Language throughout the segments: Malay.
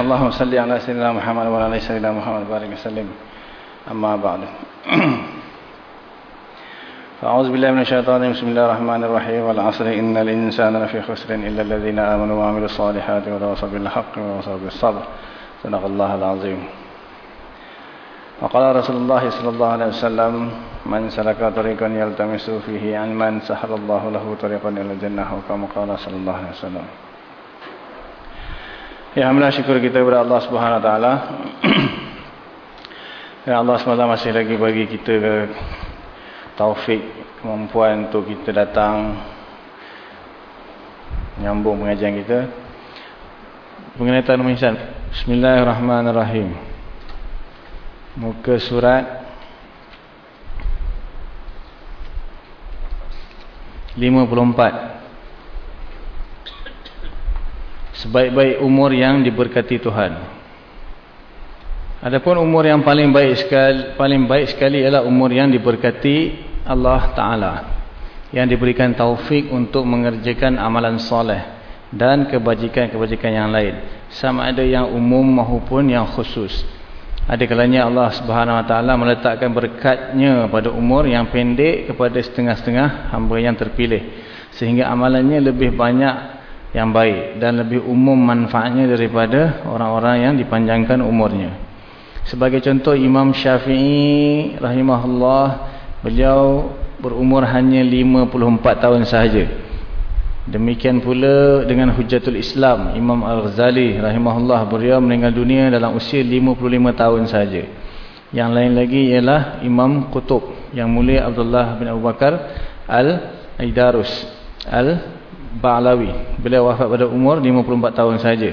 اللهم صل على سيدنا محمد وعلى آل سيدنا محمد بارك وسلم. أما بعد. فأعوذ بالله من الشيطان. بسم الله الرحمن الرحيم. والعصر. إن الإنسان لفي خسر إلا الذين آمنوا وعملوا الصالحات وتواصوا بالحق وتواصوا بالصبر. صدق الله العظيم. وقال رسول الله صلى الله عليه وسلم من سلك طريقا يلتمس فيه علما سهل الله له طريقا إلى الجنة. وكما قال صلى الله عليه وسلم. Ya, alhamdulillah syukur kita kepada Allah Subhanahu Taala. Ya Allah SWT masih lagi bagi kita taufik kemampuan untuk kita datang menyambung pengajian kita. Mengenai tanah insan. Bismillahirrahmanirrahim. Muka surat 54 sebaik-baik umur yang diberkati Tuhan. Adapun umur yang paling baik sekali paling baik sekali ialah umur yang diberkati Allah taala. Yang diberikan taufik untuk mengerjakan amalan soleh dan kebajikan-kebajikan yang lain, sama ada yang umum maupun yang khusus. Ada kalanya Allah Subhanahu wa taala meletakkan berkatnya pada umur yang pendek kepada setengah-setengah hamba yang terpilih sehingga amalannya lebih banyak yang baik dan lebih umum manfaatnya daripada orang-orang yang dipanjangkan umurnya. Sebagai contoh Imam Syafi'i rahimahullah beliau berumur hanya 54 tahun sahaja. Demikian pula dengan Hujatul Islam Imam Al-Ghazali rahimahullah beliau meninggal dunia dalam usia 55 tahun sahaja. Yang lain lagi ialah Imam Qutub yang mulia Abdullah bin Abu Bakar Al-Aidarus Al Ba'lawi. Beliau wafat pada umur 54 tahun saja.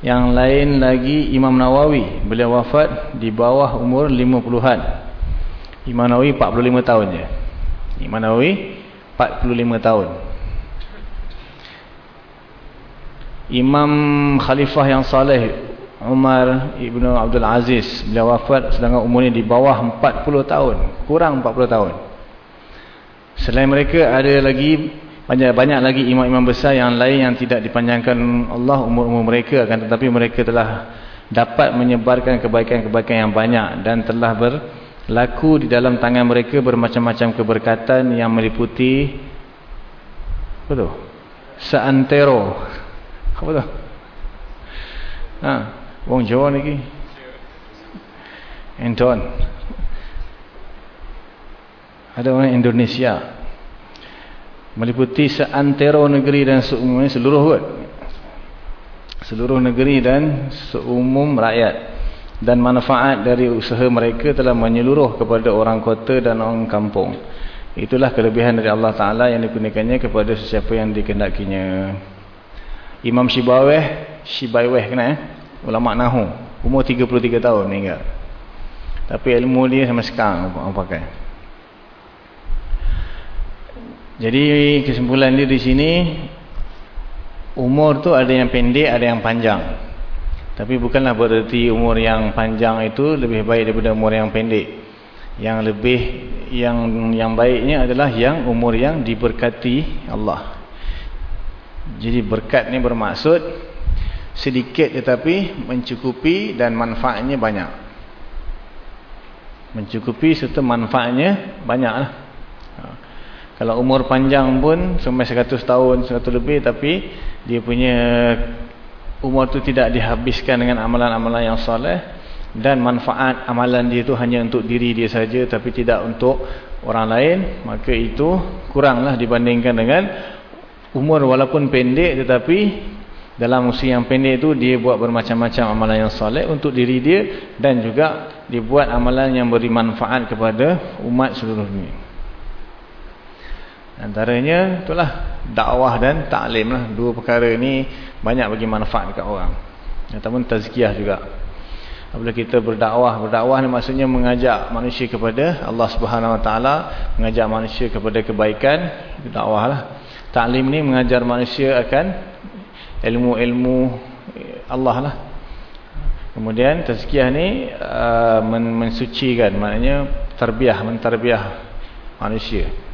Yang lain lagi Imam Nawawi. Beliau wafat di bawah umur 50-an. Imam Nawawi 45 tahun je. Imam Nawawi 45 tahun. Imam Khalifah yang saleh Umar Ibn Abdul Aziz. Beliau wafat sedangkan umurnya di bawah 40 tahun. Kurang 40 tahun. Selain mereka ada lagi banyak-banyak lagi imam-imam besar yang lain yang tidak dipanjangkan Allah umur-umur mereka akan tetapi mereka telah dapat menyebarkan kebaikan-kebaikan yang banyak dan telah berlaku di dalam tangan mereka bermacam-macam keberkatan yang meliputi apa tu? Seantero. Apa tu? Ha, wong Jawa lagi. Anton. Ada orang Indonesia meliputi seantero negeri dan seumum seluruh kot. seluruh negeri dan seumum rakyat. Dan manfaat dari usaha mereka telah menyeluruh kepada orang kota dan orang kampung. Itulah kelebihan dari Allah Ta'ala yang dikunaikannya kepada sesiapa yang dikendakinya Imam Shibaweh Shibaweh kena eh? ulama Nahu. Umur 33 tahun meninggal. Tapi ilmu dia sama sekarang apa pakai jadi kesimpulan dia di sini umur tu ada yang pendek, ada yang panjang. Tapi bukanlah berarti umur yang panjang itu lebih baik daripada umur yang pendek. Yang lebih yang yang baiknya adalah yang umur yang diberkati Allah. Jadi berkat ni bermaksud sedikit tetapi mencukupi dan manfaatnya banyak. Mencukupi serta manfaatnya banyaklah. Kalau umur panjang pun sampai 100 tahun, 100 lebih tapi dia punya umur tu tidak dihabiskan dengan amalan-amalan yang soleh dan manfaat amalan dia tu hanya untuk diri dia saja tapi tidak untuk orang lain, maka itu kuranglah dibandingkan dengan umur walaupun pendek tetapi dalam usia yang pendek itu dia buat bermacam-macam amalan yang soleh untuk diri dia dan juga dibuat amalan yang beri manfaat kepada umat seluruh dunia. Antaranya itulah dakwah dan taklim lah. Dua perkara ini banyak bagi manfaat dekat orang. Ataupun tazkiyah juga. Apabila kita berdakwah, berdakwah ni maksudnya mengajak manusia kepada Allah Subhanahu Wa Taala, mengajak manusia kepada kebaikan, dakwah lah. Taklim ni mengajar manusia akan ilmu-ilmu Allah lah. Kemudian tazkiyah ni uh, mensucikan, maknanya terbiah, menterbiah manusia.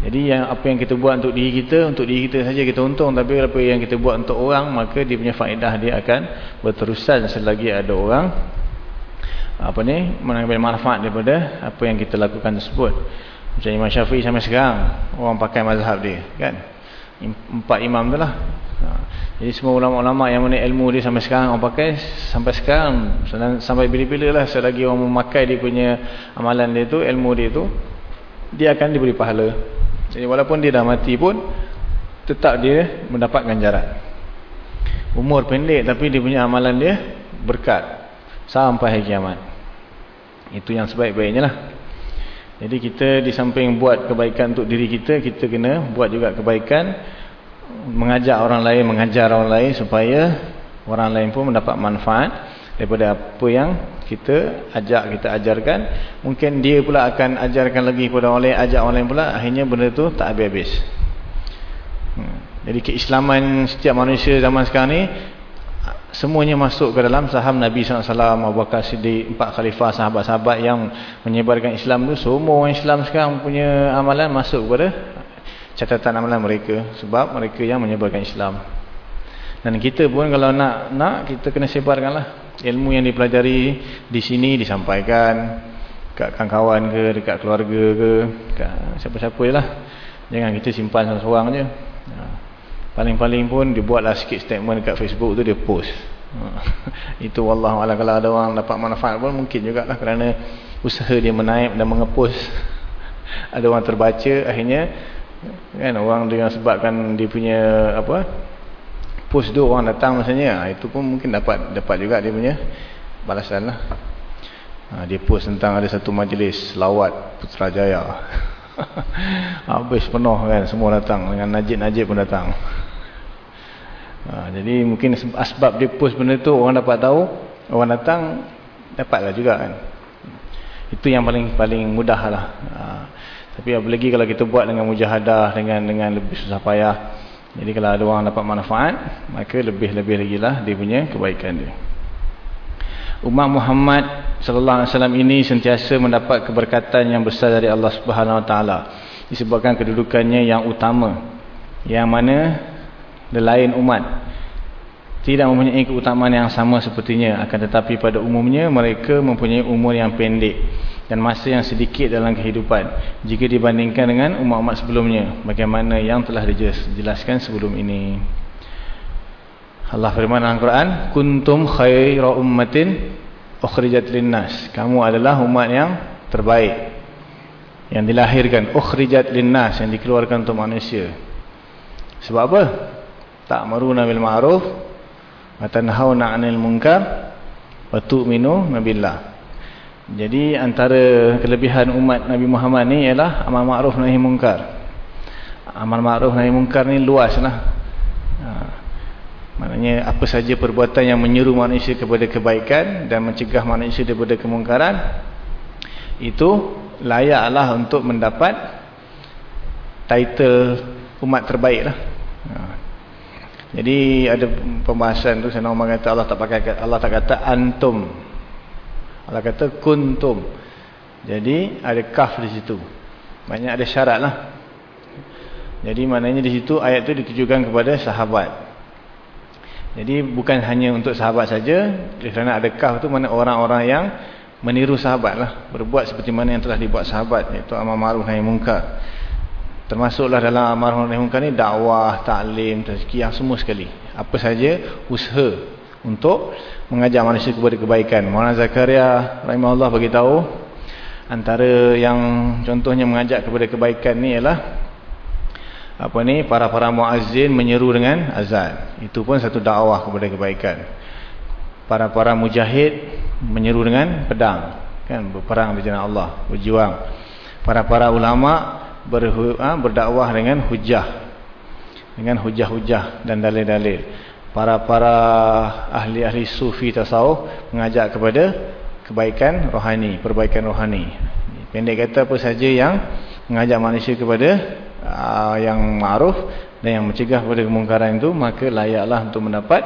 Jadi yang apa yang kita buat untuk diri kita, untuk diri kita saja kita untung. Tapi apa yang kita buat untuk orang, maka dia punya faedah dia akan berterusan selagi ada orang apa ni mengambil manfaat daripada apa yang kita lakukan tersebut. Macam Imam Syafi'i sampai sekarang, orang pakai mazhab dia. kan? Empat imam tu lah. Ha. Jadi semua ulama-ulama yang mana ilmu dia sampai sekarang orang pakai, sampai sekarang, sampai bila-bila lah selagi orang memakai dia punya amalan dia tu, ilmu dia tu, dia akan diberi pahala. Jadi walaupun dia dah mati pun tetap dia mendapat ganjaran. Umur pendek tapi dia punya amalan dia berkat sampai hari kiamat. Itu yang sebaik-baiknya lah. Jadi kita di samping buat kebaikan untuk diri kita, kita kena buat juga kebaikan mengajak orang lain, mengajar orang lain supaya orang lain pun mendapat manfaat daripada apa yang kita ajak, kita ajarkan. Mungkin dia pula akan ajarkan lagi kepada orang lain, ajak orang lain pula akhirnya benda tu tak habis-habis. Hmm. jadi keislaman setiap manusia zaman sekarang ni semuanya masuk ke dalam saham Nabi SAW Abu Bakar Siddiq, empat khalifah sahabat-sahabat yang menyebarkan Islam tu. Semua orang Islam sekarang punya amalan masuk kepada catatan amalan mereka sebab mereka yang menyebarkan Islam. Dan kita pun kalau nak nak kita kena sebarkanlah ilmu yang dipelajari di sini disampaikan kat kawan-kawan ke, dekat keluarga ke, kat siapa-siapa je lah. Jangan kita simpan seorang-seorang je. Ha. Paling-paling pun dibuatlah sikit statement dekat Facebook tu dia post. Ha. Itu wallahualam kalau ada orang dapat manfaat pun mungkin jugalah kerana usaha dia menaip dan mengepost. ada orang terbaca akhirnya kan orang dengan sebabkan dia punya apa post tu orang datang misalnya ha, itu pun mungkin dapat dapat juga dia punya balasan lah. Ha, dia post tentang ada satu majlis lawat Putrajaya. Habis penuh kan semua datang dengan najib-najib pun datang. Ha, jadi mungkin asbab dia post benda tu orang dapat tahu orang datang dapatlah juga kan. Itu yang paling paling mudah lah. Tapi apalagi kalau kita buat dengan mujahadah dengan dengan lebih susah payah jadi kalau ada orang dapat manfaat, maka lebih-lebih lagi lah dia punya kebaikan dia. Umat Muhammad sallallahu alaihi wasallam ini sentiasa mendapat keberkatan yang besar dari Allah Subhanahu wa taala disebabkan kedudukannya yang utama. Yang mana lain umat tidak mempunyai keutamaan yang sama sepertinya. Akan tetapi pada umumnya mereka mempunyai umur yang pendek dan masa yang sedikit dalam kehidupan. Jika dibandingkan dengan umat-umat sebelumnya bagaimana yang telah dijelaskan sebelum ini? Allah firman dalam Al-Quran kuntum khaira ummatin ukhrijat linnas. Kamu adalah umat yang terbaik yang dilahirkan ukhrijat linnas yang dikeluarkan untuk manusia. Sebab apa? Tak maruna bil ma'ruf watanhauna 'anil munkar wa tu'minu nabillah. Jadi antara kelebihan umat Nabi Muhammad ni ialah amal ma'ruf nahi munkar. Amal ma'ruf nahi munkar ni luaslah. Ha. Maknanya apa saja perbuatan yang menyeru manusia kepada kebaikan dan mencegah manusia daripada kemungkaran itu layaklah untuk mendapat title umat terbaiklah. Ha. Jadi ada pembahasan tu saya nak kata Allah tak pakai Allah tak kata antum. Allah kata kuntum. Jadi ada kaf di situ. Banyak ada syarat lah. Jadi maknanya di situ ayat tu ditujukan kepada sahabat. Jadi bukan hanya untuk sahabat saja. Kerana ada kaf tu mana orang-orang yang meniru sahabat lah. Berbuat seperti mana yang telah dibuat sahabat. Iaitu amal ma'ruf nahi mungkar. Termasuklah dalam amar ma'ruf nahi munkar ni dakwah, taklim, tazkiyah semua sekali. Apa saja usaha untuk mengajar manusia kepada kebaikan. Maulana Zakaria rahimahullah bagi tahu antara yang contohnya mengajak kepada kebaikan ni ialah apa ni para-para muazzin menyeru dengan azan. Itu pun satu dakwah kepada kebaikan. Para-para mujahid menyeru dengan pedang, kan berperang di jalan Allah, berjuang. Para-para ulama ber, ha, berdakwah dengan hujah dengan hujah-hujah dan dalil-dalil para-para ahli-ahli sufi tasawuf mengajak kepada kebaikan rohani, perbaikan rohani. Pendek kata apa saja yang mengajak manusia kepada uh, yang ma'ruf dan yang mencegah kepada kemungkaran itu, maka layaklah untuk mendapat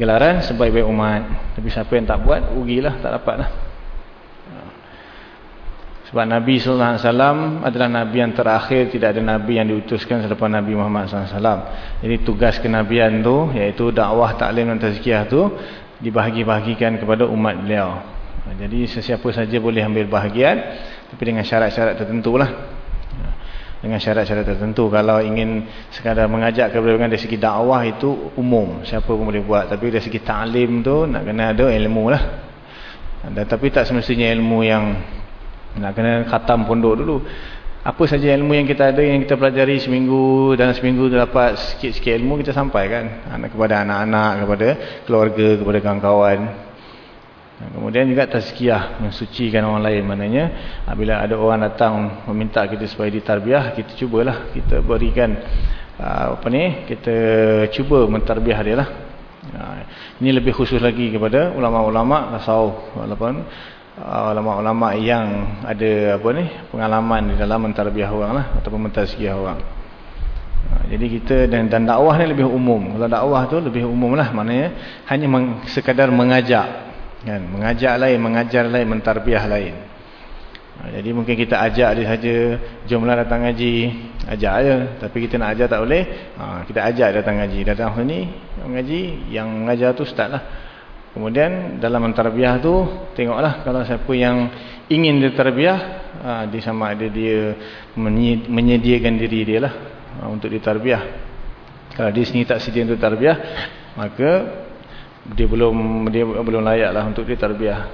gelaran sebaik-baik umat. Tapi siapa yang tak buat, rugilah, tak dapatlah. Sebab Nabi SAW adalah Nabi yang terakhir, tidak ada Nabi yang diutuskan selepas Nabi Muhammad SAW. Jadi tugas kenabian tu, iaitu dakwah, taklim dan tazkiyah tu, dibahagi-bahagikan kepada umat beliau. Jadi sesiapa saja boleh ambil bahagian, tapi dengan syarat-syarat tertentu lah. Dengan syarat-syarat tertentu. Kalau ingin sekadar mengajak kepada dari segi dakwah itu umum, siapa pun boleh buat. Tapi dari segi taklim tu, nak kena ada ilmu lah. Dan, tapi tak semestinya ilmu yang nak kena khatam pondok dulu. Apa saja ilmu yang kita ada yang kita pelajari seminggu dan seminggu dapat sikit-sikit ilmu kita sampaikan kepada anak-anak, kepada keluarga, kepada kawan-kawan. Kemudian juga tazkiyah mensucikan orang lain maknanya bila ada orang datang meminta kita supaya ditarbiah kita cubalah kita berikan apa ni kita cuba mentarbiah dia lah. Ini lebih khusus lagi kepada ulama-ulama tasawuf walaupun ulama-ulama yang ada apa ni pengalaman di dalam mentarbiah orang lah ataupun mentazkiyah orang. Ha, jadi kita dan, dan dakwah ni lebih umum. Kalau dakwah tu lebih umum lah maknanya hanya meng, sekadar mengajak kan, mengajak lain, mengajar lain, mentarbiah lain. Ha, jadi mungkin kita ajak dia saja, jomlah datang ngaji, ajak aja. Tapi kita nak ajar tak boleh. Ha, kita ajak datang ngaji. Datang sini ngaji, yang mengajar tu ustaz lah. Kemudian dalam mentarbiah tu tengoklah kalau siapa yang ingin ditarbiah ha, dia sama ada dia menyediakan diri dia lah ha, untuk ditarbiah. Kalau dia sini tak sedia untuk tarbiah maka dia belum dia belum layak lah untuk ditarbiah.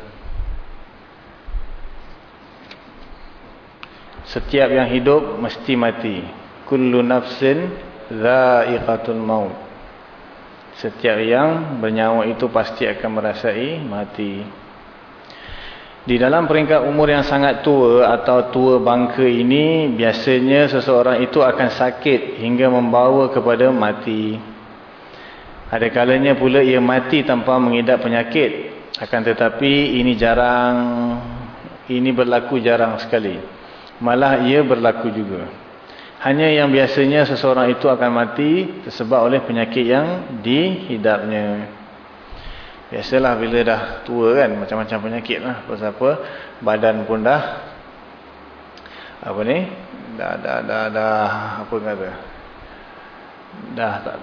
Setiap yang hidup mesti mati. Kullu nafsin dha'iqatul maut. Setiap yang bernyawa itu pasti akan merasai mati. Di dalam peringkat umur yang sangat tua atau tua bangka ini, biasanya seseorang itu akan sakit hingga membawa kepada mati. Ada kalanya pula ia mati tanpa mengidap penyakit. Akan tetapi ini jarang, ini berlaku jarang sekali. Malah ia berlaku juga. Hanya yang biasanya seseorang itu akan mati tersebab oleh penyakit yang dihidapnya. Biasalah bila dah tua kan macam-macam penyakit lah. Pasal apa? Badan pun dah apa ni? Dah dah dah dah apa kata? Dah tak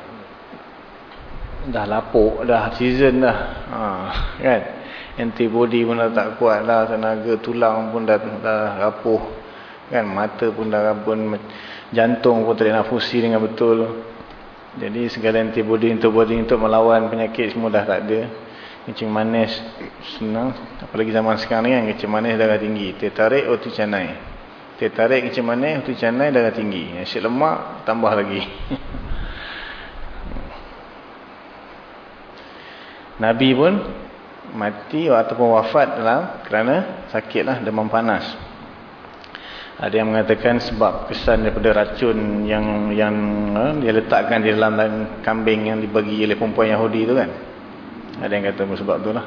dah lapuk dah season dah. Ha, kan? Antibody pun dah tak kuat dah tenaga tulang pun dah dah rapuh. Kan mata pun dah pun jantung pun tak nak fusi dengan betul. Jadi segala antibody untuk body untuk melawan penyakit semua dah tak ada. Kencing manis senang. Apalagi zaman sekarang ni kan kencing manis darah tinggi. Tertarik otu canai. Tertarik kencing manis otu canai darah tinggi. Asyik lemak tambah lagi. Nabi pun mati ataupun wafat dalam kerana sakitlah demam panas ada yang mengatakan sebab kesan daripada racun yang yang uh, dia letakkan di dalam kambing yang dibagi oleh perempuan Yahudi itu kan. Ada yang kata sebab tu lah.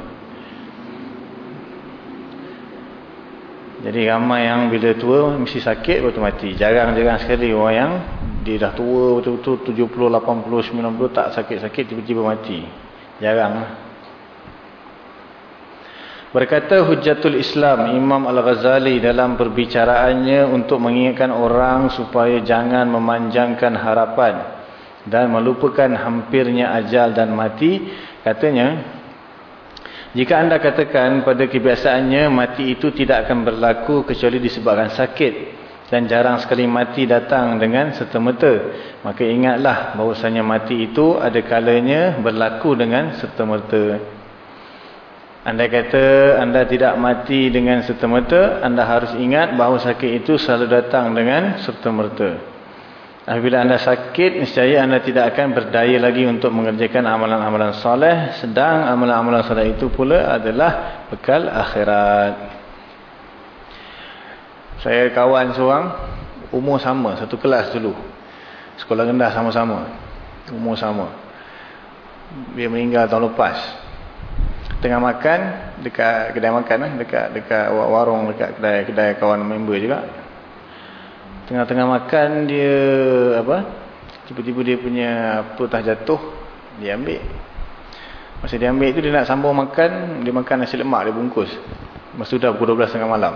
Jadi ramai yang bila tua mesti sakit betul mati. Jarang-jarang sekali orang yang dia dah tua betul-betul 70, 80, 90 tak sakit-sakit tiba-tiba mati. Jarang lah. Berkata Hujjatul Islam Imam Al-Ghazali dalam perbicaraannya untuk mengingatkan orang supaya jangan memanjangkan harapan dan melupakan hampirnya ajal dan mati. Katanya, jika anda katakan pada kebiasaannya mati itu tidak akan berlaku kecuali disebabkan sakit dan jarang sekali mati datang dengan serta-merta, maka ingatlah bahawasanya mati itu ada kalanya berlaku dengan serta-merta. Anda kata anda tidak mati dengan serta-merta, anda harus ingat bahawa sakit itu selalu datang dengan serta-merta. Apabila anda sakit, niscaya anda tidak akan berdaya lagi untuk mengerjakan amalan-amalan soleh, sedang amalan-amalan soleh itu pula adalah bekal akhirat. Saya kawan seorang, umur sama, satu kelas dulu. Sekolah rendah sama-sama. Umur sama. Dia meninggal tahun lepas. Tengah makan dekat kedai makan lah. Dekat, dekat warung, dekat kedai, kedai kawan member juga. Tengah-tengah makan dia apa? Tiba-tiba dia punya apa tah jatuh. Dia ambil. Masa dia ambil tu dia nak sambung makan. Dia makan nasi lemak dia bungkus. Masa dah pukul 12 tengah malam.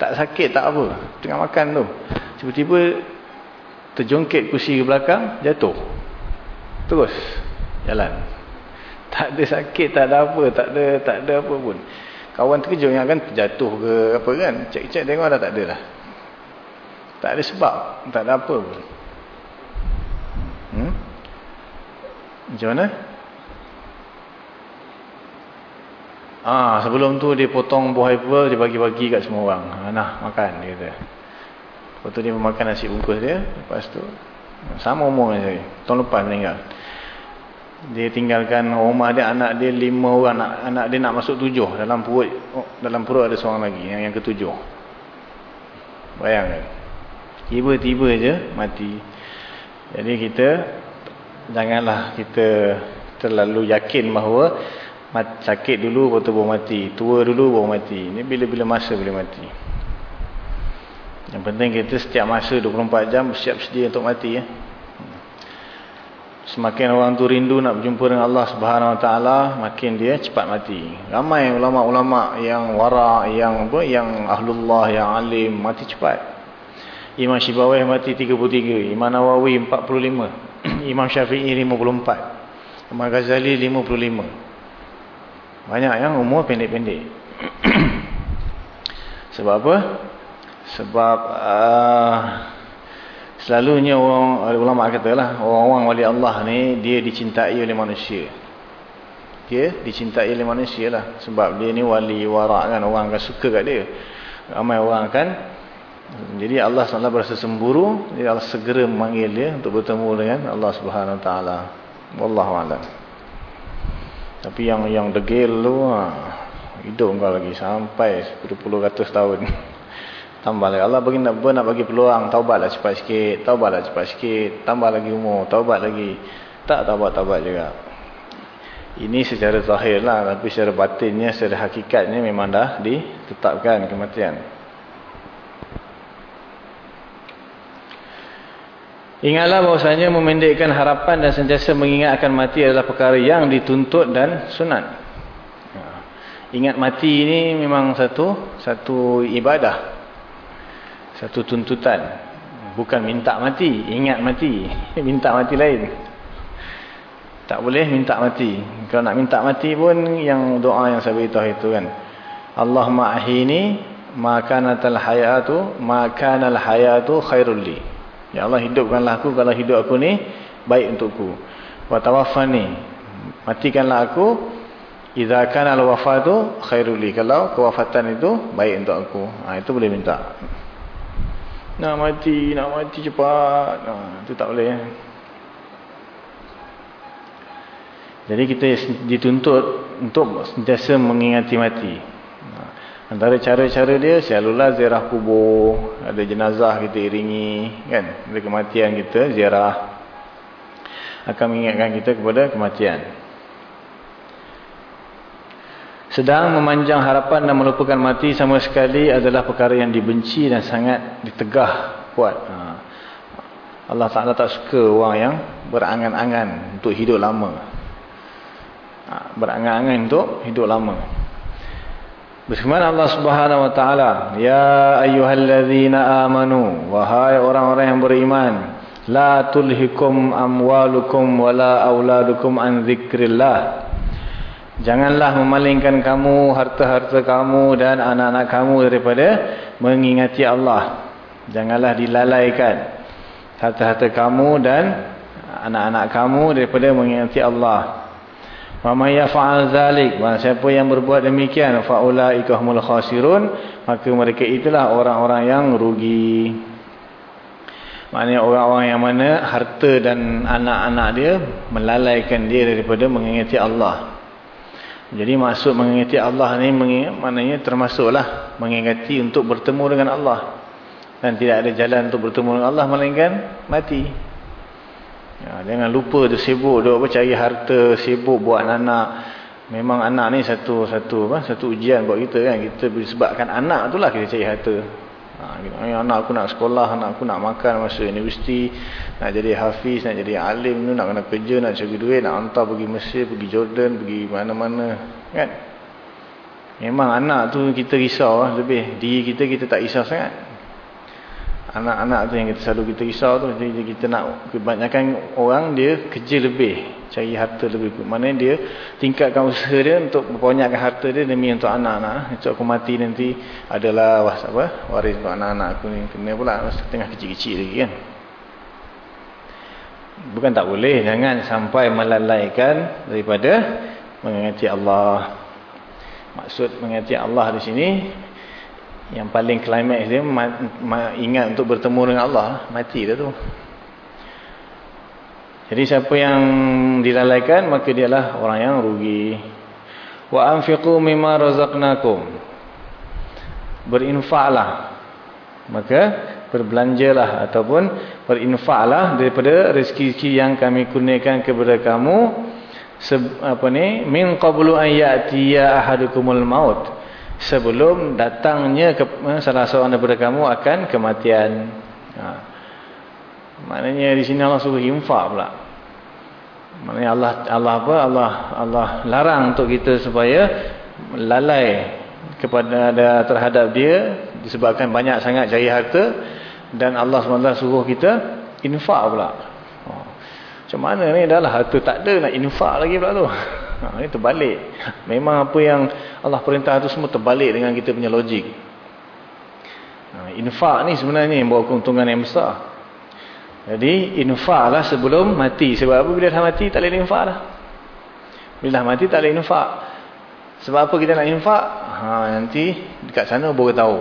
Tak sakit tak apa. Tengah makan tu. Tiba-tiba terjongkit kursi ke belakang, jatuh. Terus jalan. Tak ada sakit, tak ada apa, tak ada tak ada apa pun. Kawan terkejut yang kan terjatuh ke apa kan. Cek-cek tengok dah tak ada lah. Tak ada sebab, tak ada apa pun. Hmm? Macam mana? Ah, sebelum tu dia potong buah apple, dia bagi-bagi kat semua orang. Ha, nah, makan dia kata. Lepas tu dia memakan nasi bungkus dia. Lepas tu, sama umur dengan saya. Tahun lepas meninggal. Dia tinggalkan rumah dia, anak dia lima orang. Anak, anak dia nak masuk tujuh. Dalam perut oh, dalam perut ada seorang lagi. Yang, yang ketujuh. Bayangkan. Tiba-tiba je mati. Jadi kita, janganlah kita terlalu yakin bahawa sakit dulu, tu baru mati. Tua dulu, baru mati. Ini bila-bila masa boleh mati. Yang penting kita setiap masa 24 jam bersiap sedia untuk mati ya. Semakin orang tu rindu nak berjumpa dengan Allah Subhanahu Wa Taala, makin dia cepat mati. Ramai ulama-ulama yang wara, yang apa, yang ahlullah, yang alim mati cepat. Imam Syibawi mati 33, Imam Nawawi 45, Imam Syafi'i 54, Imam Ghazali 55. Banyak yang umur pendek-pendek. Sebab apa? Sebab uh, selalunya orang ulama katalah orang-orang wali Allah ni dia dicintai oleh manusia. Dia dicintai oleh manusia lah sebab dia ni wali warak kan orang akan suka kat dia. Ramai orang kan jadi Allah SWT berasa semburu dia Allah segera memanggil dia untuk bertemu dengan Allah Subhanahu taala. Wallahu a'lam. Tapi yang yang degil tu ha, hidup kau lagi sampai 10 ratus tahun. Tambah lagi. Allah bagi nak, nak bagi peluang. Taubatlah cepat sikit. Taubatlah cepat sikit. Tambah lagi umur. Taubat lagi. Tak taubat-taubat juga. Ini secara zahir lah. Tapi secara batinnya, secara hakikatnya memang dah ditetapkan kematian. Ingatlah bahawasanya memendekkan harapan dan sentiasa mengingat akan mati adalah perkara yang dituntut dan sunat. Ingat mati ini memang satu satu ibadah satu tuntutan. Bukan minta mati ingat mati. Minta mati lain. Tak boleh minta mati. Kalau nak minta mati pun yang doa yang saya beritahu itu kan. Allah ma'ahini makanatal hayatu makanal hayatu khairul li. Ya Allah hidupkanlah aku. Kalau hidup aku ni baik untukku. Wa tawaffani matikanlah aku. Idza kana al wafatu khairul li. Kalau kewafatan itu baik untuk aku. Ha, itu boleh minta nak mati, nak mati cepat. Nah, itu tak boleh. Jadi kita dituntut untuk sentiasa mengingati mati. Antara cara-cara dia, selalulah ziarah kubur. Ada jenazah kita iringi. kan? Ada kematian kita, ziarah. Akan mengingatkan kita kepada kematian. Sedang memanjang harapan dan melupakan mati sama sekali adalah perkara yang dibenci dan sangat ditegah kuat. Ha. Allah Ta'ala tak suka orang yang berangan-angan untuk hidup lama. Ha. Berangan-angan untuk hidup lama. Bismillah Allah Subhanahu Wa Ta'ala. Ya ayyuhalladzina amanu. Wahai orang-orang yang beriman. La tulhikum amwalukum wala awladukum an zikrillah. Janganlah memalingkan kamu, harta-harta kamu dan anak-anak kamu daripada mengingati Allah. Janganlah dilalaikan harta-harta kamu dan anak-anak kamu daripada mengingati Allah. Wa may yaf'al zalik, siapa yang berbuat demikian, fa ulaika humul khasirun, maka mereka itulah orang-orang yang rugi. Maknanya orang-orang yang mana harta dan anak-anak dia melalaikan dia daripada mengingati Allah. Jadi maksud mengingati Allah ni maknanya termasuklah mengingati untuk bertemu dengan Allah. Dan tidak ada jalan untuk bertemu dengan Allah melainkan mati. Ya, jangan lupa tu sibuk duk apa cari harta, sibuk buat anak. Memang anak ni satu satu apa satu ujian buat kita kan. Kita sebabkan anak itulah kita cari harta. Ha, anak aku nak sekolah, anak aku nak makan masuk universiti, nak jadi hafiz, nak jadi alim, nak kena kerja, nak cari duit, nak hantar pergi Mesir, pergi Jordan, pergi mana-mana. Kan? Memang anak tu kita risau lah lebih. Diri kita, kita tak risau sangat anak-anak tu yang kita selalu kita risau tu jadi kita nak kebanyakan orang dia kerja lebih cari harta lebih mana dia tingkatkan usaha dia untuk membanyakkan harta dia demi untuk anak-anak. Untuk aku mati nanti adalah was, apa, waris untuk anak-anak aku ni. Kena pula masa tengah kecil-kecil lagi kan. Bukan tak boleh jangan sampai melalaikan daripada mengingati Allah. Maksud mengingati Allah di sini yang paling climax dia ingat untuk bertemu dengan Allah mati dah tu. Jadi siapa yang dilalaikan maka dialah orang yang rugi. Wa anfiqu mimma razaqnakum. Berinfaklah. Maka berbelanjalah ataupun berinfaklah daripada rezeki yang kami kurniakan kepada kamu. Apa ni? Min qablu an ya'tiya ahadukumul maut sebelum datangnya ke, eh, salah seorang daripada kamu akan kematian. Ha. Maknanya di sini Allah suruh infak pula. Maknanya Allah Allah apa? Allah Allah larang untuk kita supaya lalai kepada terhadap dia disebabkan banyak sangat cari harta dan Allah SWT suruh kita infak pula. Ha. Macam mana ni dah lah harta tak ada nak infak lagi pula tu. Ha, ini terbalik. Memang apa yang Allah perintah itu semua terbalik dengan kita punya logik. Ha, infak ni sebenarnya yang bawa keuntungan yang besar. Jadi infaklah sebelum mati. Sebab apa bila dah mati tak boleh infak dah. Bila dah mati tak boleh infak. Sebab apa kita nak infak? Ha, nanti dekat sana baru tahu.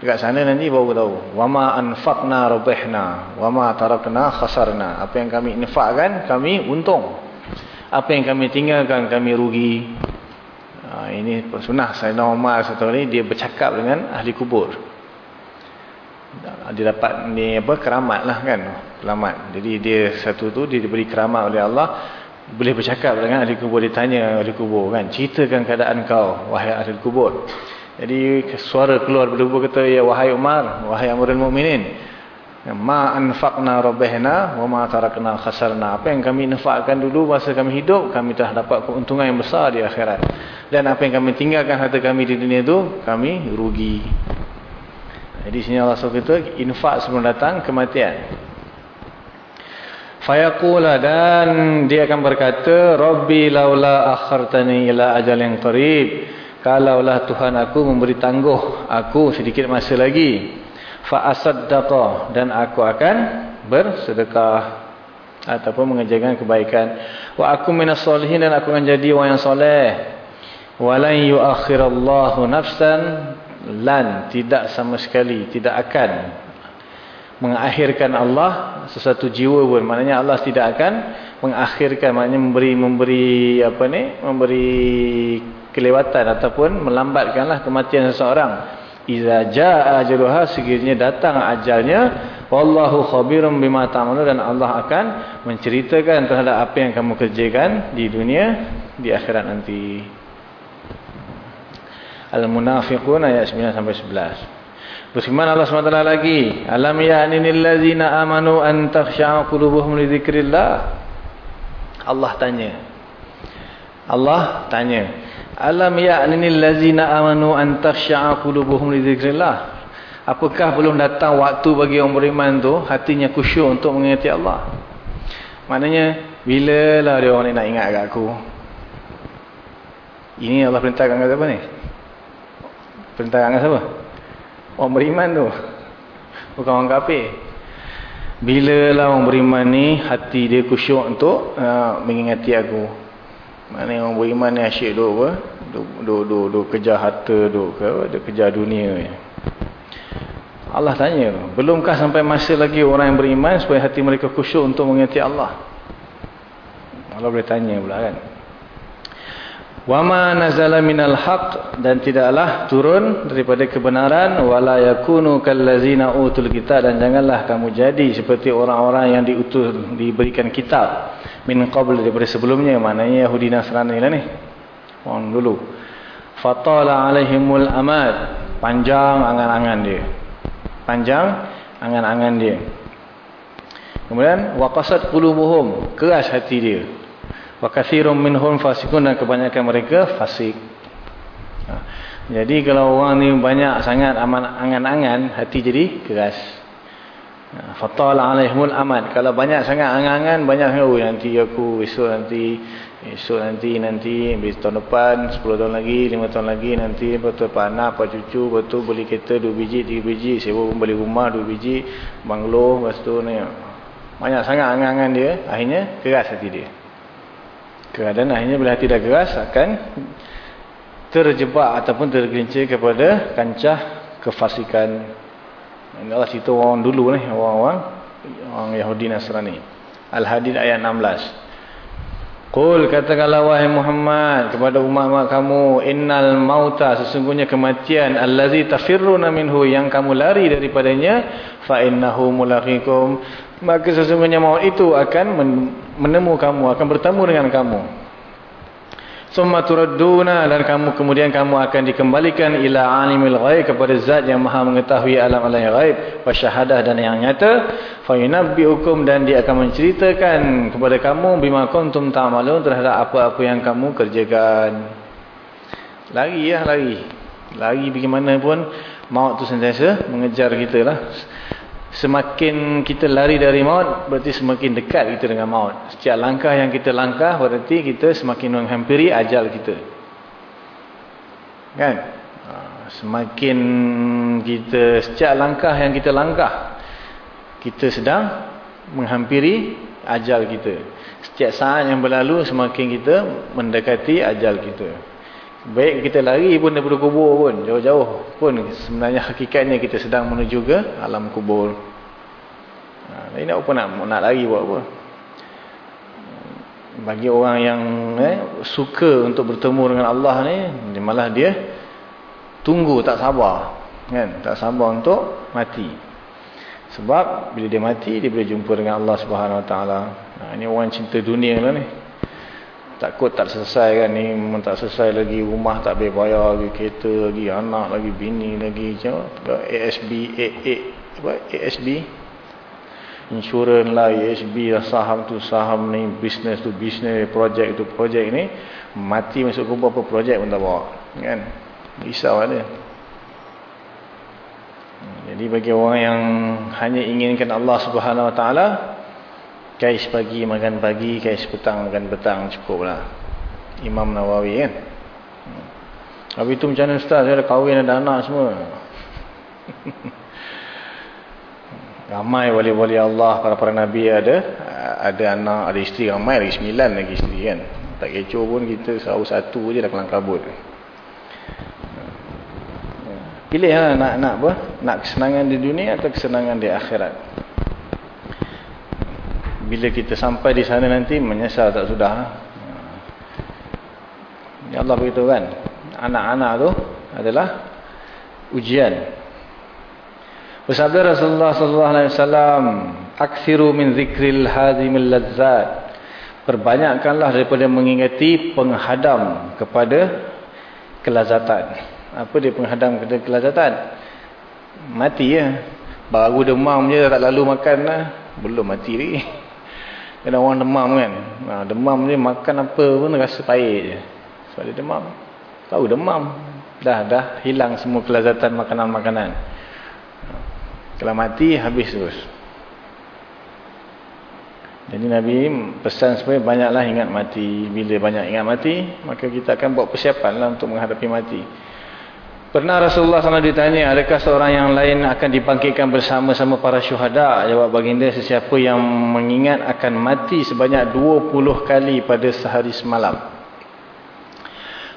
Dekat sana nanti baru tahu. Wama anfaqna rubihna. Wama tarakna khasarna. Apa yang kami infakkan, kami untung apa yang kami tinggalkan kami rugi. Ha, ini sunnah Sayyidina Umar satu ni dia bercakap dengan ahli kubur. Dia dapat ni apa keramat lah kan keramat. Jadi dia satu tu dia diberi keramat oleh Allah. Boleh bercakap dengan ahli kubur dia tanya ahli kubur kan ceritakan keadaan kau wahai ahli kubur. Jadi suara keluar kubur kata ya wahai Umar wahai Amirul Mukminin ma anfaqna rabbihna wa ma tarakna khasarna. Apa yang kami infakkan dulu masa kami hidup kami telah dapat keuntungan yang besar di akhirat. Dan apa yang kami tinggalkan harta kami di dunia itu kami rugi. Jadi sini Allah SWT infak sebelum datang kematian. Fayaqula dan dia akan berkata rabbi laula akhartani ila ajal yang qarib. Kalaulah Tuhan aku memberi tangguh aku sedikit masa lagi fa asaddaqa dan aku akan bersedekah ataupun mengerjakan kebaikan. Wa aku minas solihin dan aku akan jadi orang yang soleh. Walan yuakhirallahu nafsan lan. Tidak sama sekali tidak akan mengakhirkan Allah sesuatu jiwa pun. Maknanya Allah tidak akan mengakhirkan maknanya memberi memberi apa ni memberi kelewatan ataupun melambatkanlah kematian seseorang Iza jaa ajaluha sekiranya datang ajalnya wallahu khabirum bima ta'malun dan Allah akan menceritakan terhadap apa yang kamu kerjakan di dunia di akhirat nanti. Al-Munafiqun ayat 9 sampai 11. Berfirman Allah SWT lagi, "Alam ya'ninil ladzina amanu an takhsha'a qulubuhum li dzikrillah?" Allah tanya. Allah tanya, Alam ya'nil ladzina amanu an takhsha'a qulubuhum li dzikrillah. Apakah belum datang waktu bagi orang beriman tu hatinya khusyuk untuk mengingati Allah? Maknanya bila lah dia orang ni nak ingat kat aku? Ini Allah perintahkan kat siapa ni? Perintahkan kat siapa? Orang beriman tu. Bukan orang kafir. Bila lah orang beriman ni hati dia khusyuk untuk uh, mengingati aku? Mana orang beriman ni asyik duk apa? Duk, duk, duk, duk kejar harta, duk, ke, duk kejar dunia. Allah tanya, belumkah sampai masa lagi orang yang beriman supaya hati mereka khusyuk untuk mengingati Allah? Allah boleh tanya pula kan. Wama nazala minal haq dan tidaklah turun daripada kebenaran wala yakunu kallazina utul kitab dan janganlah kamu jadi seperti orang-orang yang diutus diberikan kitab min qabl daripada sebelumnya maknanya Yahudi Nasrani lah ni. Orang dulu. Fatala alaihimul amad. Panjang angan-angan dia. Panjang angan-angan dia. Kemudian waqasat qulubuhum. Keras hati dia. Wa katsirum minhum fasikun dan kebanyakan mereka fasik. Ha. jadi kalau orang ni banyak sangat aman angan-angan hati jadi keras. Fatal alaihimul amad kalau banyak sangat angan-angan banyak oh nanti aku esok nanti esok nanti nanti tahun depan 10 tahun lagi 5 tahun lagi nanti betul pak anak pak cucu betul beli kereta 2 biji 3 biji sewa pun beli rumah 2 biji banglo lepas tu ni. Banyak sangat angan-angan dia akhirnya keras hati dia. Keadaan akhirnya bila hati dah keras akan terjebak ataupun tergelincir kepada kancah kefasikan inilah cerita orang dulu ni orang-orang orang Yahudi Nasrani. Al-Hadid ayat 16 Qul katakanlah wahai Muhammad kepada umat-umat kamu innal mauta sesungguhnya kematian allazi tafirruna minhu yang kamu lari daripadanya fa innahu mulaqikum. Maka sesungguhnya maut itu akan menemu kamu akan bertemu dengan kamu summa turadduna dan kamu kemudian kamu akan dikembalikan ila alimil ghaib kepada zat yang maha mengetahui alam alam yang ghaib wa syahadah dan yang nyata. Fa yunabbiukum dan dia akan menceritakan kepada kamu bima kuntum ta'malun terhadap apa-apa yang kamu kerjakan. Lari ya lari. Lari bagaimanapun maut tu sentiasa mengejar kita lah Semakin kita lari dari maut, berarti semakin dekat kita dengan maut. Setiap langkah yang kita langkah, berarti kita semakin menghampiri ajal kita. Kan? Ha, semakin kita, setiap langkah yang kita langkah, kita sedang menghampiri ajal kita. Setiap saat yang berlalu, semakin kita mendekati ajal kita. Baik kita lari pun daripada kubur pun, jauh-jauh pun sebenarnya hakikatnya kita sedang menuju ke alam kubur. Ha, ini apa nak, nak lari buat apa? Bagi orang yang eh, suka untuk bertemu dengan Allah ni, malah dia tunggu tak sabar. kan? Tak sabar untuk mati. Sebab bila dia mati, dia boleh jumpa dengan Allah Taala. Ha, ini orang cinta dunia lah ni takut tak selesai kan ni memang tak selesai lagi rumah tak boleh bayar lagi kereta lagi anak lagi bini lagi macam ASB AA apa? ASB insurans lah ASB lah saham tu saham ni business tu business projek tu projek ni mati masuk kubur apa projek pun tak bawa kan? Risau ada. Jadi bagi orang yang hanya inginkan Allah Subhanahu Wa Taala Kais pagi makan pagi, kais petang makan petang cukup lah. Imam Nawawi kan. Habis tu macam mana Ustaz? Saya ada kahwin ada anak semua. ramai wali-wali Allah, para-para Nabi ada. Ada anak, ada isteri ramai. Lagi sembilan lagi isteri kan. Tak kecoh pun kita sahur satu je dah kelang kabut. Pilih lah nak, nak apa? Nak kesenangan di dunia atau kesenangan di akhirat bila kita sampai di sana nanti menyesal tak sudah ya Allah beritahu kan anak-anak tu adalah ujian. Bersabda Rasulullah sallallahu alaihi wasallam aksiru min zikril hazimil lazzat. Perbanyakkanlah daripada mengingati penghadam kepada kelazatan. Apa dia penghadam kepada kelazatan? Mati ya. Baru demam je tak lalu makan lah. Belum mati lagi Kena orang demam kan. Ha, demam ni makan apa pun rasa pahit je. Sebab dia demam. Tahu demam. Dah dah hilang semua kelazatan makanan-makanan. Kalau mati habis terus. Jadi Nabi pesan supaya banyaklah ingat mati. Bila banyak ingat mati, maka kita akan buat persiapan lah untuk menghadapi mati. Pernah Rasulullah SAW ditanya, adakah seorang yang lain akan dibangkitkan bersama-sama para syuhada? Jawab baginda, sesiapa yang mengingat akan mati sebanyak 20 kali pada sehari semalam.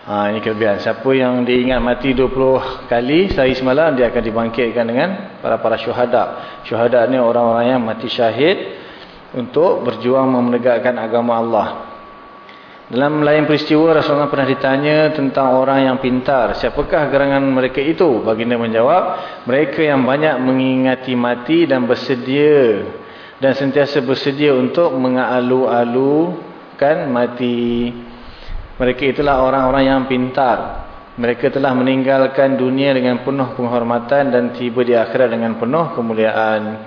Ha, ini kelebihan. Siapa yang diingat mati 20 kali sehari semalam, dia akan dibangkitkan dengan para-para syuhada. Syuhada ni orang-orang yang mati syahid untuk berjuang menegakkan agama Allah. Dalam lain peristiwa Rasulullah pernah ditanya tentang orang yang pintar. Siapakah gerangan mereka itu? Baginda menjawab, mereka yang banyak mengingati mati dan bersedia dan sentiasa bersedia untuk mengalu-alukan mati. Mereka itulah orang-orang yang pintar. Mereka telah meninggalkan dunia dengan penuh penghormatan dan tiba di akhirat dengan penuh kemuliaan.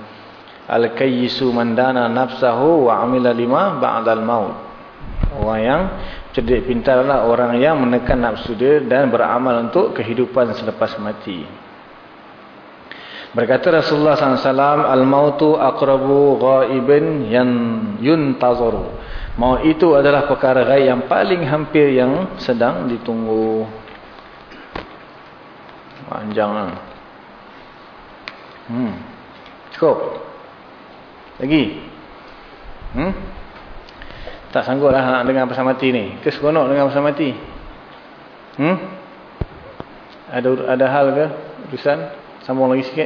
Al-kayyisu mandana nafsahu wa amila lima ba'dal maut. Orang yang cerdik pintar adalah orang yang menekan nafsu dia dan beramal untuk kehidupan selepas mati. Berkata Rasulullah SAW, Al-mautu akrabu ghaibin yang yuntazaru. Maut itu adalah perkara gaib yang paling hampir yang sedang ditunggu. Panjang lah. Hmm. Cukup. Lagi. Hmm. Tak sanggup lah nak dengar pasal mati ni. Ke seronok dengar pasal mati? Hmm? Ada ada hal ke? Urusan? Sambung lagi sikit.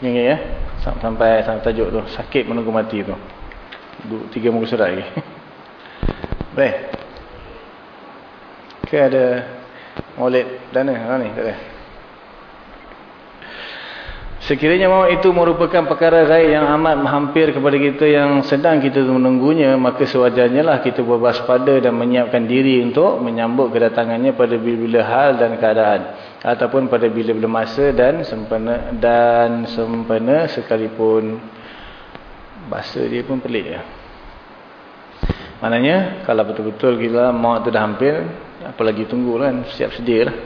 Ingat ya? Sampai, sampai tajuk tu. Sakit menunggu mati tu. Dua, tiga muka surat lagi. Boleh? Ke ada maulid dana? Ha ni, tak ada. Sekiranya maut itu merupakan perkara gaib yang amat hampir kepada kita yang sedang kita menunggunya, maka sewajarnya lah kita berwaspada dan menyiapkan diri untuk menyambut kedatangannya pada bila-bila hal dan keadaan. Ataupun pada bila-bila masa dan sempena, dan sempena sekalipun. Bahasa dia pun pelik ya. Maknanya, kalau betul-betul kita maut itu dah hampir, apalagi tunggu kan, siap sedia lah.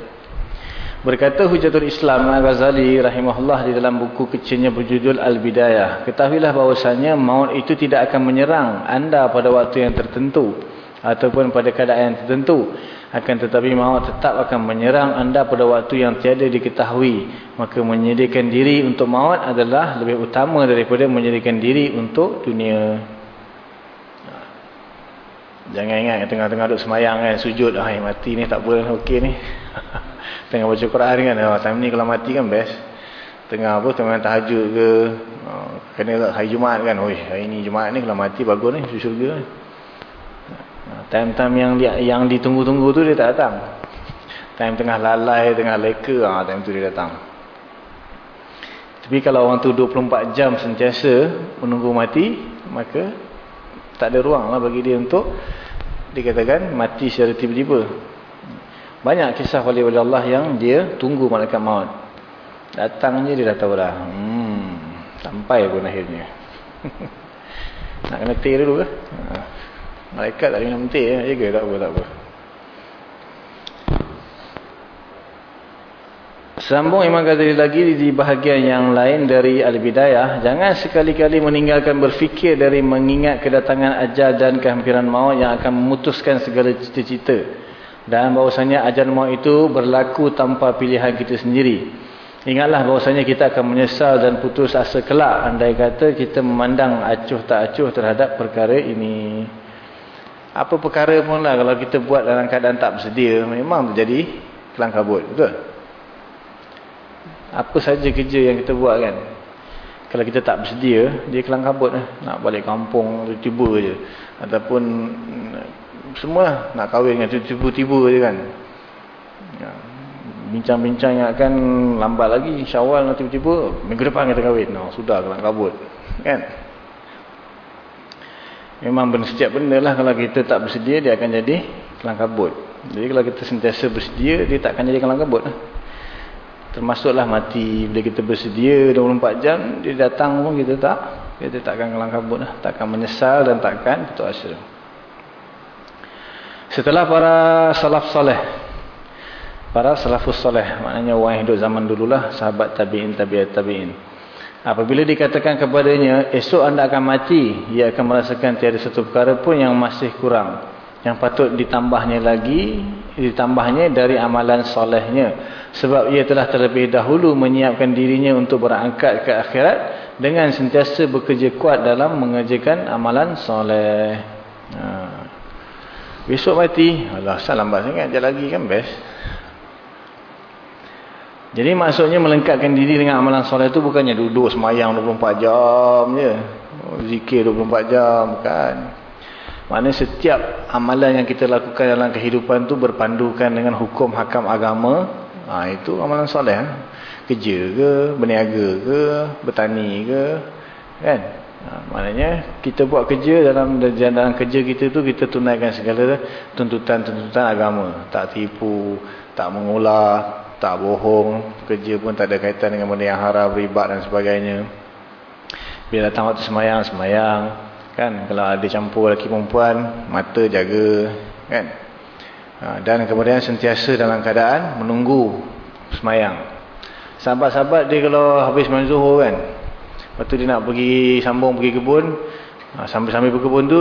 Berkata Hujatul Islam Al-Ghazali rahimahullah di dalam buku kecilnya berjudul Al-Bidayah. Ketahuilah bahawasanya maut itu tidak akan menyerang anda pada waktu yang tertentu. Ataupun pada keadaan yang tertentu. Akan tetapi maut tetap akan menyerang anda pada waktu yang tiada diketahui. Maka menyediakan diri untuk maut adalah lebih utama daripada menyediakan diri untuk dunia. Jangan ingat tengah-tengah duduk semayang kan. Sujud. Hai mati ni tak boleh okey ni. Tengah baca Quran kan. Oh, time ni kalau mati kan best. Tengah apa, tengah tahajud ke. Oh, kena hari Jumaat kan. Oi, hari ni Jumaat ni kalau mati bagus ni. Susul surga. Time-time yang yang ditunggu-tunggu tu dia tak datang. Time tengah lalai, tengah leka. Ah, time tu dia datang. Tapi kalau orang tu 24 jam sentiasa menunggu mati. Maka tak ada ruang lah bagi dia untuk dikatakan mati secara tiba-tiba. Banyak kisah wali-wali Allah yang dia tunggu malaikat maut. Datangnya dia dah tahu dah. Hmm, sampai pun akhirnya. Nak kena tir dulu ke? Ha. Malaikat tak kena mentir. Ya ke? Tak apa, tak apa. Sambung Imam Ghazali lagi di bahagian yang lain dari Al-Bidayah. Jangan sekali-kali meninggalkan berfikir dari mengingat kedatangan ajal dan kehampiran maut yang akan memutuskan segala cita-cita. Dan bahawasanya ajal maut itu berlaku tanpa pilihan kita sendiri. Ingatlah bahawasanya kita akan menyesal dan putus asa kelak. Andai kata kita memandang acuh tak acuh terhadap perkara ini. Apa perkara pun lah kalau kita buat dalam keadaan tak bersedia. Memang terjadi kelang kabut. Betul? Apa saja kerja yang kita buat kan. Kalau kita tak bersedia, dia kelang kabut lah. Nak balik kampung, tiba-tiba je. Ataupun semua nak kahwin dengan tiba-tiba je kan. Ya. Bincang-bincang yang akan lambat lagi. Syawal tiba-tiba. Minggu depan kita kahwin. No, sudah kelang kabut. Kan? Memang benda, setiap benda lah kalau kita tak bersedia dia akan jadi kelang kabut. Jadi kalau kita sentiasa bersedia dia tak akan jadi kelang kabut lah. Termasuklah mati bila kita bersedia 24 jam dia datang pun kita tak kita tak akan kelang kabut lah. Tak akan menyesal dan tak akan putus asa. Setelah para salaf soleh. Para salafus soleh. Maknanya orang yang hidup zaman dululah. Sahabat tabi'in, tabi'at tabi'in. Apabila dikatakan kepadanya, esok anda akan mati. Ia akan merasakan tiada satu perkara pun yang masih kurang. Yang patut ditambahnya lagi. Ditambahnya dari amalan solehnya. Sebab ia telah terlebih dahulu menyiapkan dirinya untuk berangkat ke akhirat. Dengan sentiasa bekerja kuat dalam mengerjakan amalan soleh. Haa. Besok mati. Alah, salam lambat sangat. Sekejap lagi kan best. Jadi maksudnya melengkapkan diri dengan amalan soleh itu bukannya duduk semayang 24 jam je. Zikir 24 jam. Bukan. Maknanya setiap amalan yang kita lakukan dalam kehidupan tu berpandukan dengan hukum hakam agama. Ha, itu amalan soleh. Ha? Kerja ke, berniaga ke, bertani ke. Kan? Ha, maknanya kita buat kerja dalam dalam kerja kita tu kita tunaikan segala tuntutan-tuntutan agama. Tak tipu, tak mengular, tak bohong. Kerja pun tak ada kaitan dengan benda yang haram, ribat dan sebagainya. Bila datang waktu semayang, semayang kan kalau ada campur lelaki perempuan mata jaga kan ha, dan kemudian sentiasa dalam keadaan menunggu semayang sahabat-sahabat dia kalau habis semayang zuhur kan lepas tu dia nak pergi sambung pergi kebun ha, sambil-sambil berkebun tu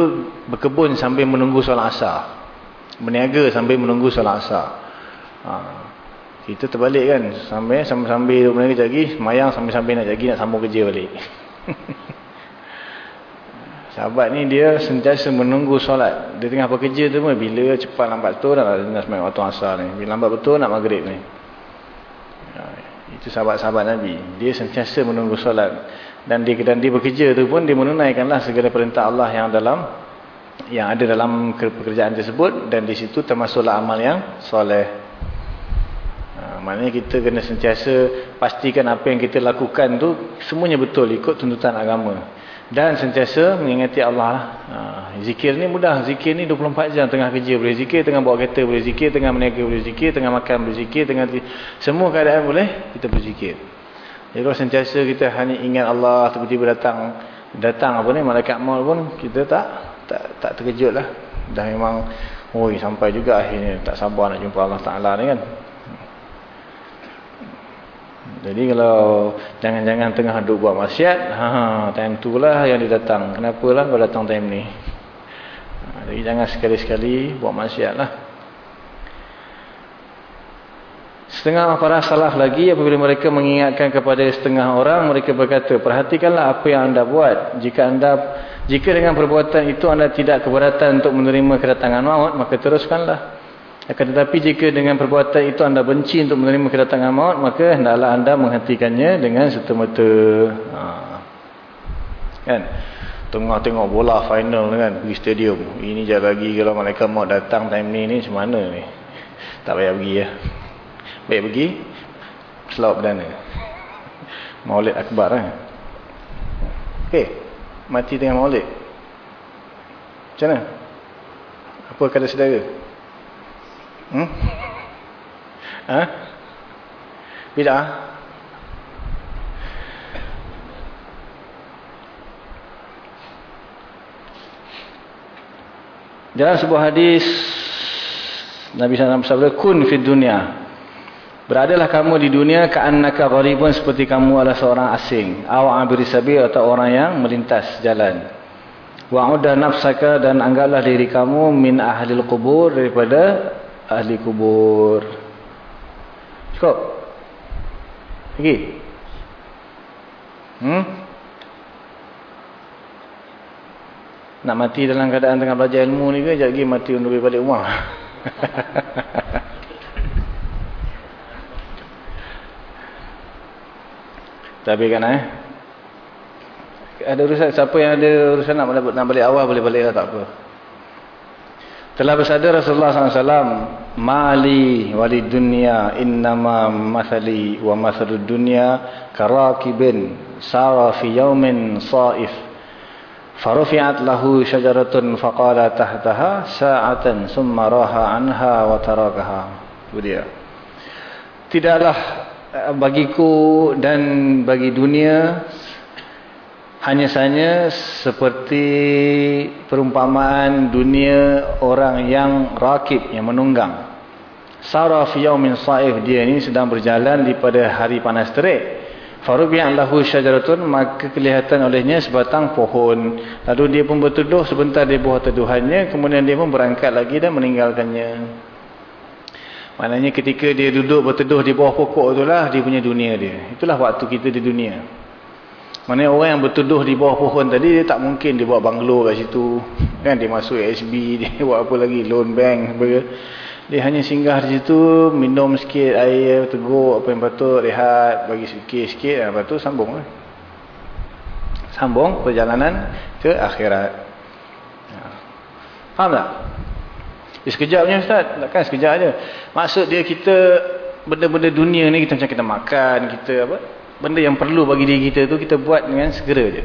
berkebun sambil menunggu solat asar berniaga sambil menunggu solat asar ha, kita terbalik kan sambil-sambil berniaga lagi semayang sambil-sambil nak lagi nak sambung kerja balik Sahabat ni dia sentiasa menunggu solat. Dia tengah bekerja tu pun bila cepat lambat betul nak nak sembahyang waktu asar ni. Bila lambat betul nak maghrib ni. Ya, itu sahabat-sahabat Nabi. Dia sentiasa menunggu solat dan dia dan dia bekerja tu pun dia menunaikanlah segala perintah Allah yang dalam yang ada dalam pekerjaan tersebut dan di situ termasuklah amal yang soleh. Ha, maknanya kita kena sentiasa pastikan apa yang kita lakukan tu semuanya betul ikut tuntutan agama dan sentiasa mengingati Allah lah. Zikir ni mudah zikir ni 24 jam tengah kerja boleh zikir tengah bawa kereta boleh zikir tengah meniaga boleh zikir tengah makan boleh zikir tengah semua keadaan boleh kita berzikir jadi kalau sentiasa kita hanya ingat Allah tiba-tiba datang datang apa ni malaikat maut pun kita tak tak tak terkejut lah dah memang oi sampai juga akhirnya tak sabar nak jumpa Allah Ta'ala ni kan jadi kalau jangan-jangan tengah duduk buat maksiat, ha, time tu lah yang dia datang. Kenapa lah kau datang time ni? Ha, jadi jangan sekali-sekali buat maksiat lah. Setengah para salah lagi apabila mereka mengingatkan kepada setengah orang, mereka berkata, perhatikanlah apa yang anda buat. Jika anda jika dengan perbuatan itu anda tidak keberatan untuk menerima kedatangan maut, maka teruskanlah. Akan tetapi jika dengan perbuatan itu anda benci untuk menerima kedatangan maut, maka hendaklah anda menghentikannya dengan serta-merta. Ha. Kan? Tengah tengok bola final kan, pergi stadium. Ini je lagi kalau malaikat maut datang time ni, ni macam mana ni? Tak payah pergi ya. Baik pergi, selawat perdana. Maulid akbar kan? Okey, mati tengah maulid. Macam mana? Apa kata saudara? Hmm? Ha? Bidah? Dalam sebuah hadis Nabi SAW bersabda kun fid dunia Beradalah kamu di dunia ka'annaka gharibun seperti kamu adalah seorang asing aw abiri sabil atau orang yang melintas jalan. Wa'udda nafsaka dan anggaplah diri kamu min ahlil kubur daripada ahli kubur. Cukup? Lagi? Hmm? Nak mati dalam keadaan tengah belajar ilmu ni ke? Lagi mati untuk balik rumah. Tapi kan eh? Ada urusan, siapa yang ada urusan nak balik, nak balik awal boleh balik lah tak apa. Telah bersabda Rasulullah SAW, Mali wali dunia innama masali wa masalud dunia karakibin sara fi yaumin saif. Farufi'at lahu syajaratun faqala tahtaha sa'atan summa raha anha wa tarakaha. Itu dia. Tidaklah bagiku dan bagi dunia hanya saja seperti perumpamaan dunia orang yang rakib, yang menunggang. Saraf yaumin sa'if dia ini sedang berjalan di pada hari panas terik. Farubi'an lahu syajaratun maka kelihatan olehnya sebatang pohon. Lalu dia pun bertuduh sebentar di bawah teduhannya. Kemudian dia pun berangkat lagi dan meninggalkannya. Maknanya ketika dia duduk berteduh di bawah pokok itulah dia punya dunia dia. Itulah waktu kita di dunia. Mana orang yang bertuduh di bawah pohon tadi dia tak mungkin dia buat banglo kat situ. Kan dia masuk SB, dia buat apa lagi, loan bank apa Dia hanya singgah di situ, minum sikit air, tegur apa yang patut, rehat, bagi sikit-sikit, lepas tu sambung lah. Sambung perjalanan ke akhirat. Faham tak? Dia sekejap je Ustaz. Takkan sekejap je. Maksud dia kita benda-benda dunia ni kita macam kita makan, kita apa? Benda yang perlu bagi diri kita tu kita buat dengan segera je.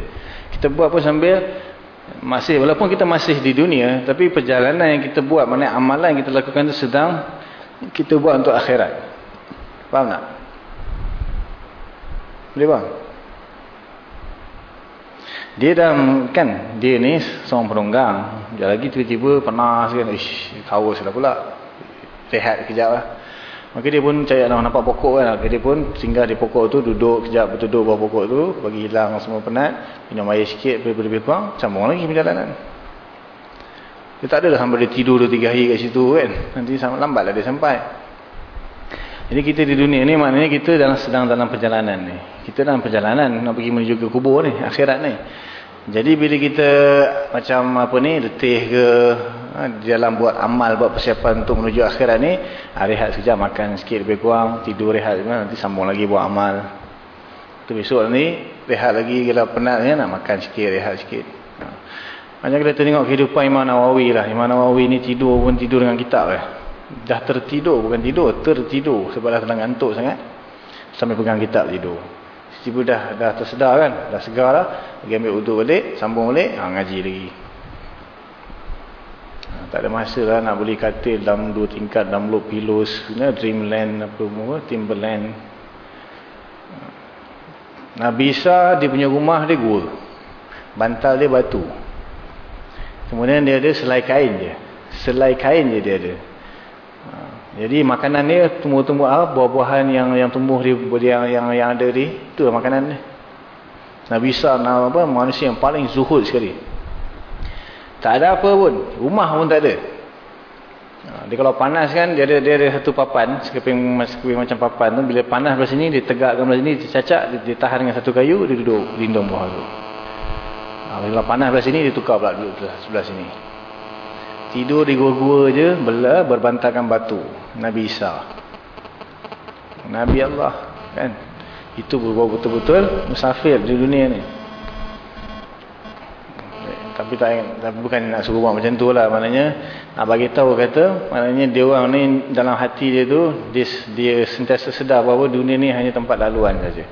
Kita buat pun sambil masih walaupun kita masih di dunia tapi perjalanan yang kita buat mana amalan yang kita lakukan tu sedang kita buat untuk akhirat. Faham tak? Boleh bang? Dia dah kan dia ni seorang penunggang. Dia lagi tiba-tiba panas kan. Ish, haus dah pula. Rehat kejap lah. Maka dia pun cari lah nampak pokok kan. Maka dia pun singgah di pokok tu duduk kejap bertuduk bawah pokok tu bagi hilang semua penat. Minum air sikit lebih-lebih kurang sambung lagi perjalanan. Dia tak ada dah sampai dia tidur 2-3 hari kat situ kan. Nanti lambat lah dia sampai. Jadi kita di dunia ni maknanya kita dalam sedang dalam perjalanan ni. Kita dalam perjalanan nak pergi menuju ke kubur ni, akhirat ni. Jadi bila kita macam apa ni, letih ke, ha, dalam buat amal, buat persiapan untuk menuju akhirat ni, ha, rehat sekejap, makan sikit lebih kurang, tidur rehat, nanti sambung lagi buat amal. Tu besok ni, rehat lagi, kalau penat ni, nak makan sikit, rehat sikit. Ha. Macam kita tengok kehidupan Imam Nawawi lah. Imam Nawawi ni tidur pun tidur dengan kitab lah dah tertidur bukan tidur tertidur. Sebab dah tenang ngantuk sangat sambil pegang kitab tidur. Tiba dah dah tersedar kan? Dah segar lah pergi ambil uduk balik sambung balik ha, ngaji lagi. Ha, tak ada masa lah nak beli katil dalam dua tingkat dalam low pillows dreamland apa semua timberland. Ha. Nabi Isa dia punya rumah dia gua. Bantal dia batu. Kemudian dia ada selai kain je selai kain je dia ada jadi makanan ni tumbuh-tumbuh ah buah-buahan yang yang tumbuh di yang yang yang ada di itu lah makanan ni. Nabi Isa apa manusia yang paling zuhud sekali. Tak ada apa pun, rumah pun tak ada. Ha, dia kalau panas kan dia ada dia ada satu papan, sekeping sekeping macam papan tu bila panas belah sini dia tegakkan belah sini dia cacak dia, dia tahan dengan satu kayu dia duduk lindung bawah tu. Ha, bila panas belah sini dia tukar pula duduk sebelah sini. Tidur di gua-gua je bela berbantakan batu. Nabi Isa. Nabi Allah kan. Itu betul-betul musafir di dunia ni. Tapi tak tapi bukan nak suruh buat macam tu lah. Maknanya nak bagi tahu kata maknanya dia orang ni dalam hati dia tu dia, dia sentiasa sedar bahawa dunia ni hanya tempat laluan saja.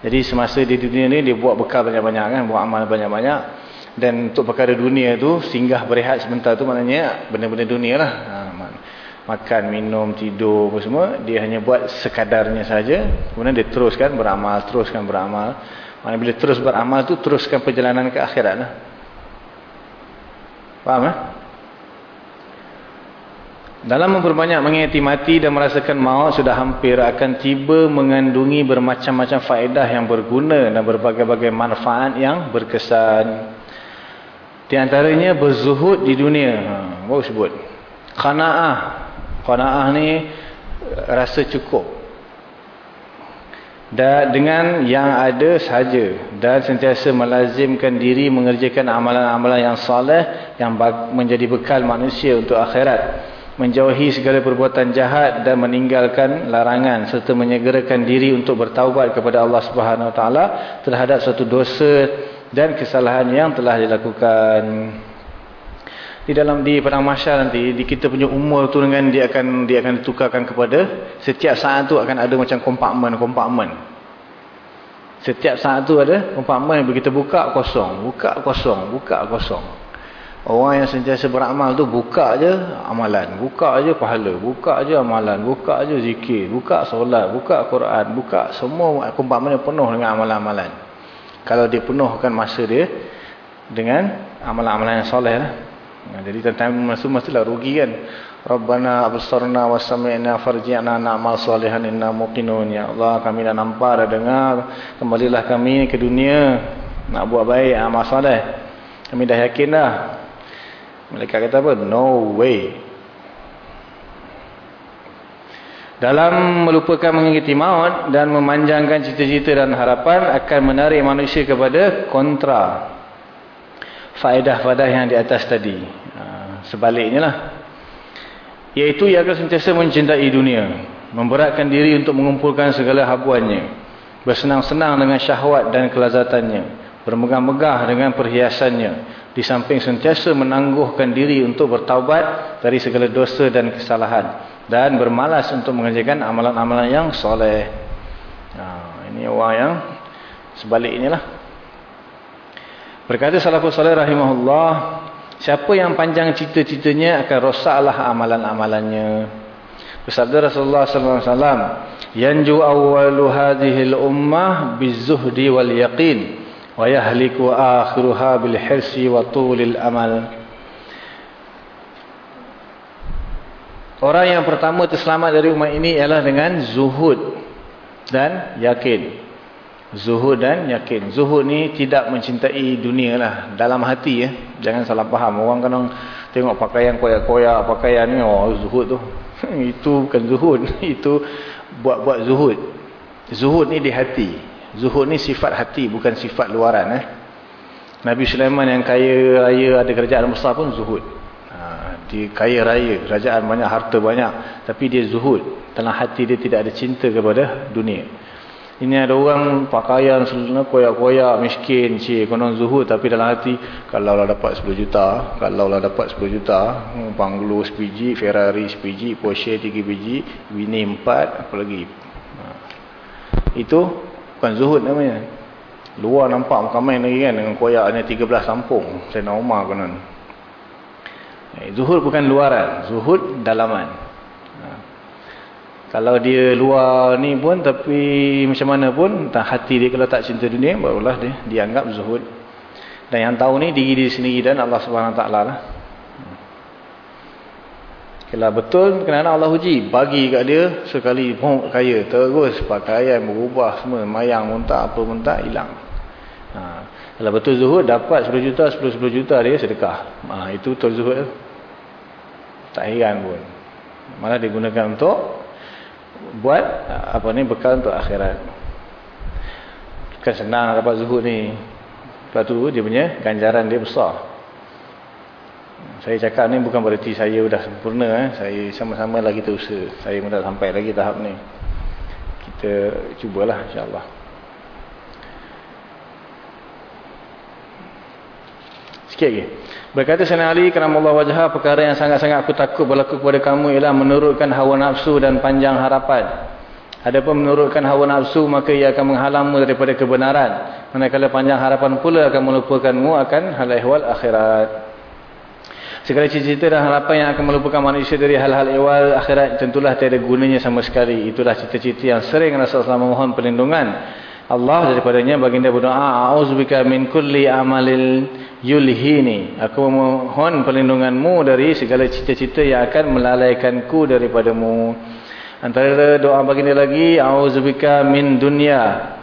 Jadi semasa di dunia ni dia buat bekal banyak-banyak kan, buat amal banyak-banyak dan untuk perkara dunia tu singgah berehat sebentar tu maknanya benda-benda dunia lah. Ha, makan, minum, tidur apa semua dia hanya buat sekadarnya saja. Kemudian dia teruskan beramal teruskan beramal. Maknanya bila terus beramal tu teruskan perjalanan ke akhirat lah. Faham eh? dalam memperbanyak mengingati mati dan merasakan maut sudah hampir akan tiba mengandungi bermacam-macam faedah yang berguna dan berbagai-bagai manfaat yang berkesan di antaranya berzuhud di dunia. Ha, baru sebut. Qanaah. Qanaah ni rasa cukup. Dan dengan yang ada saja dan sentiasa melazimkan diri mengerjakan amalan-amalan yang soleh yang menjadi bekal manusia untuk akhirat menjauhi segala perbuatan jahat dan meninggalkan larangan serta menyegerakan diri untuk bertaubat kepada Allah Subhanahu Taala terhadap satu dosa dan kesalahan yang telah dilakukan. Di dalam di padang mahsyar nanti di kita punya umur tu dengan dia akan dia akan ditukarkan kepada setiap saat tu akan ada macam kompartmen-kompartmen setiap saat tu ada kompartmen yang kita buka kosong. Buka kosong. Buka kosong. Orang yang sentiasa beramal tu buka aja amalan. Buka aja pahala. Buka aja amalan. Buka aja zikir. Buka solat. Buka Quran. Buka semua kompartmen penuh dengan amalan-amalan kalau dia penuhkan masa dia dengan amalan-amalan yang soleh lah. jadi tentang masa mestilah rugi kan? Rabbana absarna wa sami'na farji'na na'mal salihan inna muqinun. Ya Allah kami dah nampak dah dengar. Kembalilah kami ke dunia. Nak buat baik amal soleh. Kami dah yakin dah. Mereka kata apa? No way dalam melupakan mengikuti maut dan memanjangkan cita-cita dan harapan akan menarik manusia kepada kontra faedah-faedah yang di atas tadi. Ha, sebaliknya lah. Iaitu ia akan sentiasa mencintai dunia memberatkan diri untuk mengumpulkan segala habuannya bersenang-senang dengan syahwat dan kelazatannya bermegah-megah dengan perhiasannya. Di samping sentiasa menangguhkan diri untuk bertaubat dari segala dosa dan kesalahan. Dan bermalas untuk mengerjakan amalan-amalan yang soleh. Ha, ini orang yang sebalik inilah. Berkata salafus soleh rahimahullah siapa yang panjang cita-citanya akan rosaklah amalan-amalannya. Bersabda Rasulullah SAW yanju awwalu hadhil ummah bizuhdi wal yaqin bil hirsi wa tulil amal Orang yang pertama terselamat dari umat ini ialah dengan zuhud dan yakin. Zuhud dan yakin. Zuhud ni tidak mencintai dunia lah. Dalam hati ya. Jangan salah faham. Orang kadang tengok pakaian koyak-koyak pakaian ni. Oh zuhud tu. Itu bukan zuhud. Itu buat-buat zuhud. Zuhud ni di hati. Zuhud ni sifat hati bukan sifat luaran eh. Nabi Sulaiman yang kaya raya ada kerajaan besar pun zuhud. Ha, dia kaya raya, kerajaan banyak, harta banyak, tapi dia zuhud. Dalam hati dia tidak ada cinta kepada dunia. Ini ada orang pakaian selena koyak-koyak miskin, cik, konon zuhud tapi dalam hati kalau lah dapat 10 juta, kalau lah dapat 10 juta, hmm, Banglo sepiji, Ferrari sepiji, Porsche 3 biji, Winnie 4, apa lagi. Ha. Itu Bukan zuhud namanya. Luar nampak macam main lagi kan dengan koyaknya 13 sampung. Saya nak umar konon. Eh, zuhud bukan luaran. Zuhud dalaman. Ha. Kalau dia luar ni pun tapi macam mana pun tak hati dia kalau tak cinta dunia barulah dia dianggap zuhud. Dan yang tahu ni diri dia sendiri dan Allah SWT lah. Kalau betul kerana Allah uji, bagi kat dia sekali pun kaya, terus pakaian berubah semua, mayang muntah, apa muntah, hilang. Ha. Kalau betul zuhud, dapat 10 juta, 10-10 juta dia sedekah. Ha. Itu betul zuhud. Tak heran pun. Malah digunakan untuk buat apa ni bekal untuk akhirat. Kan senang dapat zuhud ni. Lepas tu dia punya ganjaran dia besar. Saya cakap ni bukan berarti saya sudah sempurna. Eh. Saya sama-sama lagi terusaha. Saya pun tak sampai lagi tahap ni. Kita cubalah insyaAllah. Sikit lagi. Berkata Sayyidina Ali kerana Allah wajah perkara yang sangat-sangat aku takut berlaku kepada kamu ialah menurutkan hawa nafsu dan panjang harapan. Adapun menurutkan hawa nafsu maka ia akan menghalangmu daripada kebenaran. Manakala panjang harapan pula akan melupakanmu akan hal ehwal akhirat. Segala cita-cita dan harapan yang akan melupakan manusia dari hal-hal awal akhirat tentulah tiada gunanya sama sekali. Itulah cita-cita yang sering Rasulullah memohon perlindungan. Allah daripadanya baginda berdoa, A'udzubika min kulli amalil yulhini. Aku memohon perlindunganmu dari segala cita-cita yang akan melalaikanku daripadamu. Antara doa baginda lagi, A'udzubika min dunya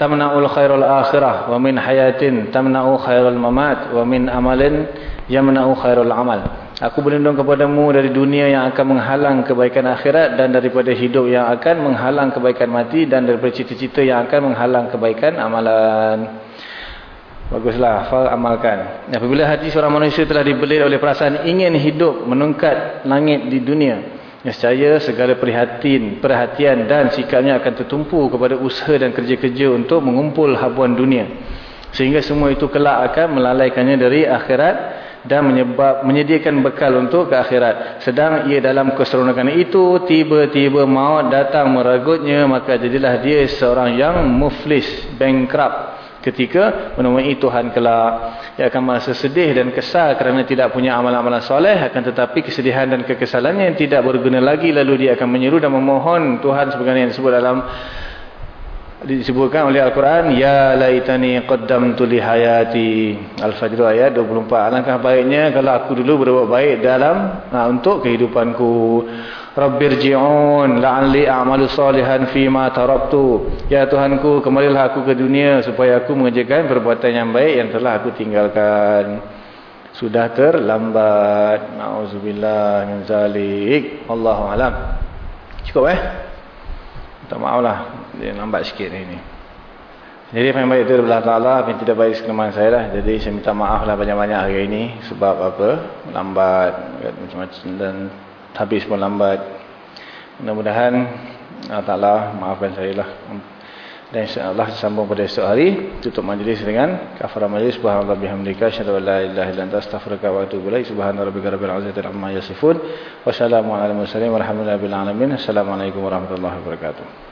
tamna'ul khairul akhirah wa min hayatin tamna'u khairul mamat wa min amalin yamna'u khairul amal. Aku berlindung kepadamu dari dunia yang akan menghalang kebaikan akhirat dan daripada hidup yang akan menghalang kebaikan mati dan daripada cita-cita yang akan menghalang kebaikan amalan. Baguslah, hafal amalkan. Apabila hati seorang manusia telah dibelit oleh perasaan ingin hidup menungkat langit di dunia, Nescaya segala perhatian, perhatian dan sikapnya akan tertumpu kepada usaha dan kerja-kerja untuk mengumpul habuan dunia. Sehingga semua itu kelak akan melalaikannya dari akhirat dan menyebab menyediakan bekal untuk ke akhirat. Sedang ia dalam keseronokan itu tiba-tiba maut datang meragutnya maka jadilah dia seorang yang muflis, bankrupt ketika menemui Tuhan kelak. Ia akan merasa sedih dan kesal kerana tidak punya amalan-amalan soleh. Akan tetapi kesedihan dan kekesalannya yang tidak berguna lagi. Lalu dia akan menyeru dan memohon Tuhan sebagaimana yang disebut dalam disebutkan oleh Al-Quran Ya laitani qaddamtu li hayati. Al-Fajr ayat 24 Alangkah baiknya kalau aku dulu berbuat baik dalam nah, untuk kehidupanku Rabbirji'un la'alli a'malu salihan fima taraktu. Ya Tuhanku kembalilah aku ke dunia supaya aku mengerjakan perbuatan yang baik yang telah aku tinggalkan. Sudah terlambat. Na'udzubillah min zalik. Allahu'alam Cukup eh? Minta maaf lah. Dia lambat sikit ini Jadi apa yang baik itu adalah ta'ala yang tidak baik sekelemahan saya lah. Jadi saya minta maaf lah banyak-banyak hari ini Sebab apa? Lambat. Macam-macam Dan habis pun lambat Mudah-mudahan Allah Ta'ala maafkan saya lah. Dan insya-Allah sambung pada esok hari tutup majlis dengan kafarah majlis. Subhanallah bihamdika asyhadu an la ilaha illa wa atubu ilaik. Subhanarabbika rabbil izzati amma yasifun. Wassalamu ala mursalin walhamdulillahi alamin. Assalamualaikum warahmatullahi wabarakatuh